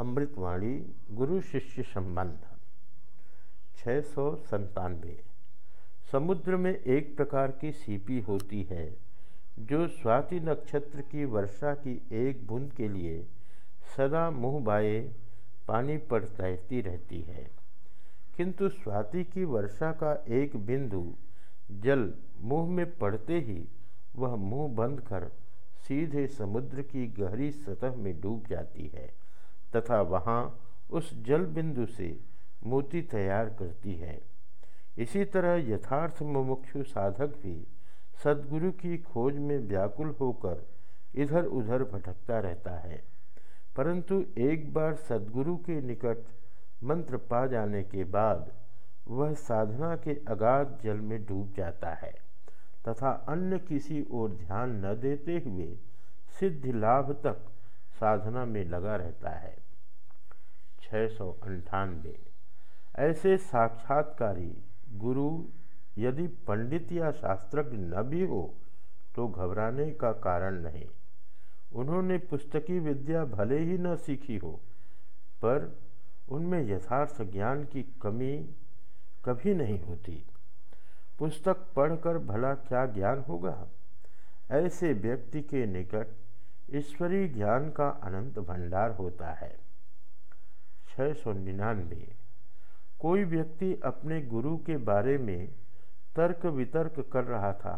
अमृतवाणी गुरु शिष्य संबंध। छः सौ संतानवे समुद्र में एक प्रकार की सीपी होती है, जो स्वाति नक्षत्र की वर्षा की एक बूंद के लिए सदा मुँह बाए पानी पर तैरती रहती है। किंतु स्वाति की वर्षा का एक बिंदु जल मुँह में पड़ते ही वह मुँह बंद कर सीधे समुद्र की गहरी सतह में डूब जाती है। तथा वहाँ उस जल बिंदु से मोती तैयार करती है। इसी तरह यथार्थ मुमुक्षु साधक भी सदगुरु की खोज में व्याकुल होकर इधर उधर भटकता रहता है। परंतु एक बार सदगुरु के निकट मंत्र पा जाने के बाद वह साधना के अगाध जल में डूब जाता है तथा अन्य किसी ओर ध्यान न देते हुए सिद्धि लाभ तक साधना में लगा रहता है। छः सौ ऐसे साक्षात्कारी गुरु यदि पंडित या शास्त्रज्ञ न भी हो तो घबराने का कारण नहीं। उन्होंने पुस्तकी विद्या भले ही न सीखी हो, पर उनमें यथार्थ ज्ञान की कमी कभी नहीं होती। पुस्तक पढ़कर भला क्या ज्ञान होगा? ऐसे व्यक्ति के निकट ईश्वरीय ज्ञान का अनंत भंडार होता है। छः सौ निन्यानवे। कोई व्यक्ति अपने गुरु के बारे में तर्क वितर्क कर रहा था,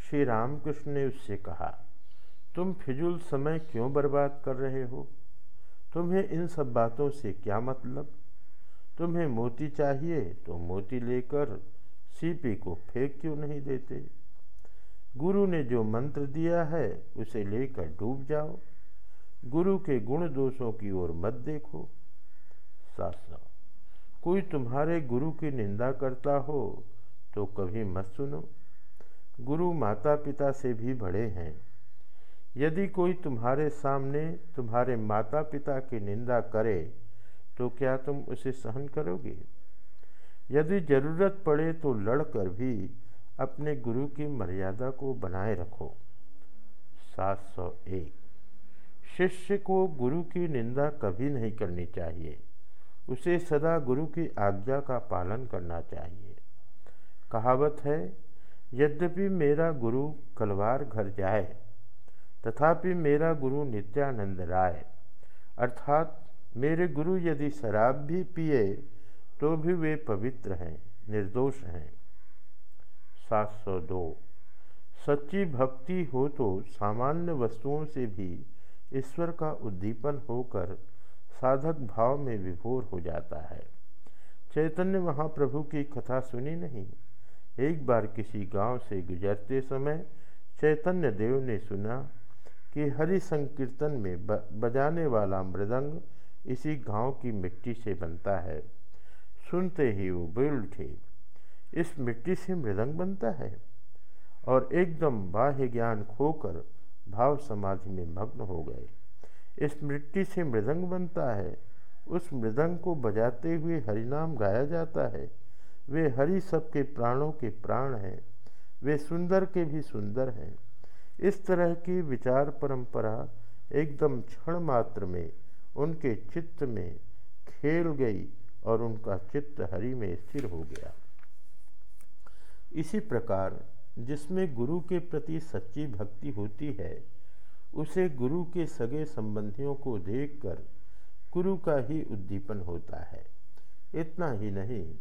श्री रामकृष्ण ने उससे कहा, तुम फिजूल समय क्यों बर्बाद कर रहे हो? तुम्हें इन सब बातों से क्या मतलब? तुम्हें मोती चाहिए तो मोती लेकर सीपी को फेंक क्यों नहीं देते? गुरु ने जो मंत्र दिया है, उसे लेकर डूब जाओ। गुरु के गुण दोषों की ओर मत देखो। शास्त्र कोई तुम्हारे गुरु की निंदा करता हो तो कभी मत सुनो। गुरु माता पिता से भी बड़े हैं। यदि कोई तुम्हारे सामने तुम्हारे माता पिता की निंदा करे तो क्या तुम उसे सहन करोगे? यदि ज़रूरत पड़े तो लड़कर भी अपने गुरु की मर्यादा को बनाए रखो। सात सौ एक। शिष्य को गुरु की निंदा कभी नहीं करनी चाहिए। उसे सदा गुरु की आज्ञा का पालन करना चाहिए। कहावत है, यद्यपि मेरा गुरु कलवार घर जाए, तथापि मेरा गुरु नित्यानंद राय। अर्थात मेरे गुरु यदि शराब भी पिए तो भी वे पवित्र हैं, निर्दोष हैं। सात सौ दो। सच्ची भक्ति हो तो सामान्य वस्तुओं से भी ईश्वर का उद्दीपन होकर साधक भाव में विभोर हो जाता है। चैतन्य महाप्रभु की कथा सुनी नहीं। एक बार किसी गाँव से गुजरते समय चैतन्य देव ने सुना कि हरि संकीर्तन में बजाने वाला मृदंग इसी गाँव की मिट्टी से बनता है। सुनते ही वो बोल उठे, इस मिट्टी से मृदंग बनता है? और एकदम बाह्य ज्ञान खोकर भाव समाधि में मग्न हो गए। इस मिट्टी से मृदंग बनता है। उस मृदंग को बजाते हुए हरिनाम गाया जाता है। वे हरि सबके प्राणों के प्राण हैं। वे सुंदर के भी सुंदर हैं। इस तरह की विचार परंपरा एकदम क्षण मात्र में उनके चित्त में खेल गई और उनका चित्त हरि में स्थिर हो गया। इसी प्रकार जिसमें गुरु के प्रति सच्ची भक्ति होती है उसे गुरु के सगे संबंधियों को देखकर गुरु का ही उद्दीपन होता है। इतना ही नहीं,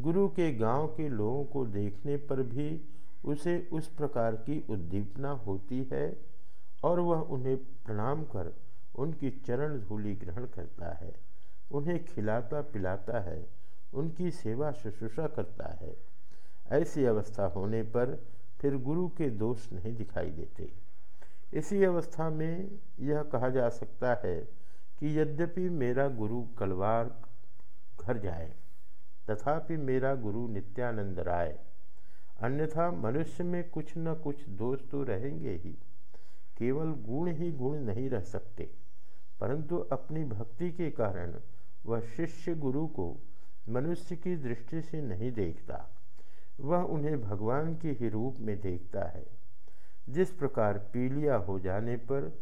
गुरु के गाँव के लोगों को देखने पर भी उसे उस प्रकार की उद्दीपना होती है और वह उन्हें प्रणाम कर उनकी चरण धूलि ग्रहण करता है, उन्हें खिलाता पिलाता है, उनकी सेवा शुश्रूषा करता है। ऐसी अवस्था होने पर फिर गुरु के दोष नहीं दिखाई देते। इसी अवस्था में यह कहा जा सकता है कि यद्यपि मेरा गुरु कलवार घर जाए, तथापि मेरा गुरु नित्यानंद राय। अन्यथा मनुष्य में कुछ न कुछ दोष तो रहेंगे ही, केवल गुण ही गुण नहीं रह सकते। परंतु अपनी भक्ति के कारण वह शिष्य गुरु को मनुष्य की दृष्टि से नहीं देखता। वह उन्हें भगवान के ही रूप में देखता है। जिस प्रकार पीलिया हो जाने पर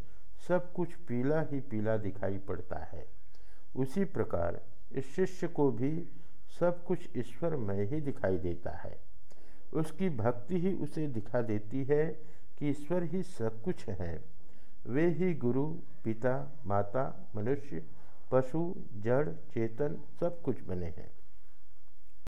सब कुछ पीला ही पीला दिखाई पड़ता है। उसी प्रकार इस शिष्य को भी सब कुछ ईश्वरमय ही दिखाई देता है। उसकी भक्ति ही उसे दिखा देती है कि ईश्वर ही सब कुछ है। वे ही गुरु, पिता, माता, मनुष्य, पशु, जड़, चेतन सब कुछ बने हैं।